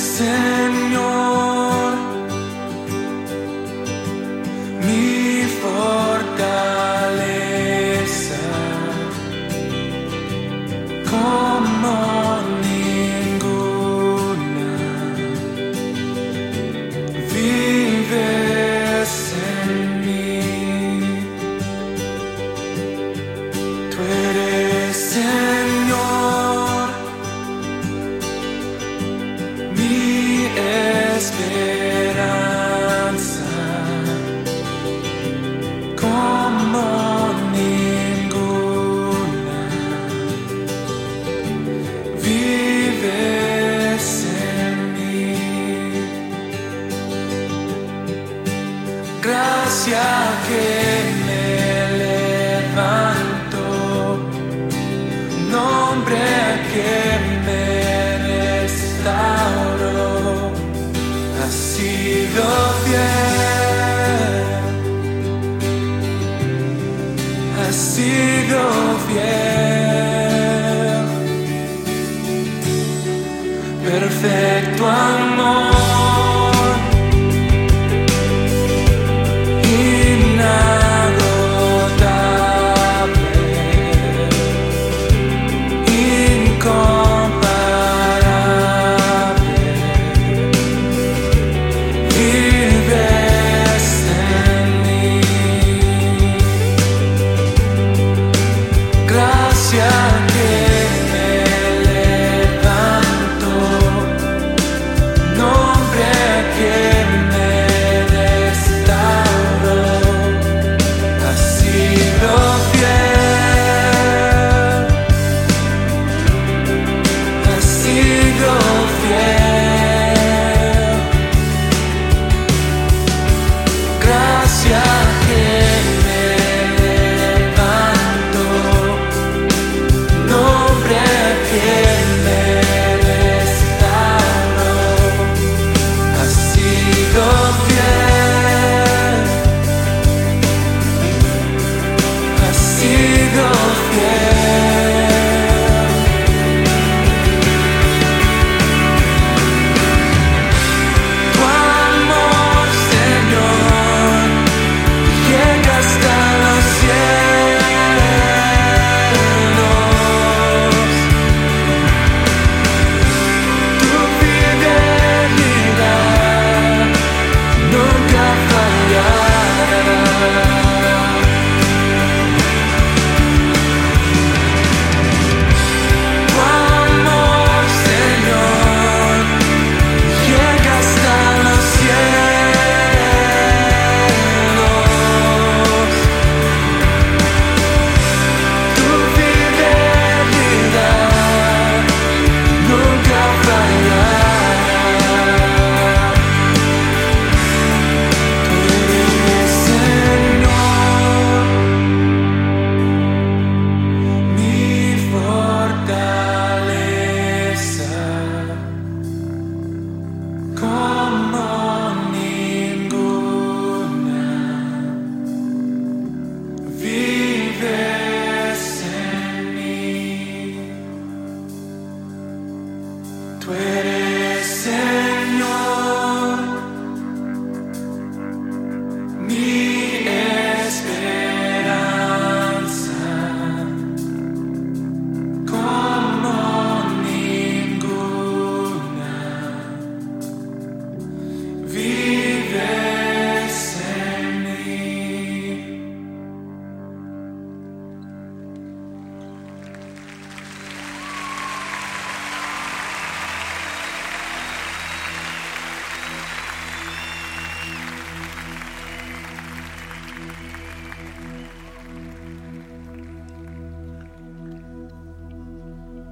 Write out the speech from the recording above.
listen. esperanza como ninguna. Vives en mí. Gracias que me levantó, nombre que me sido fiel, has sido fiel, perfecto. where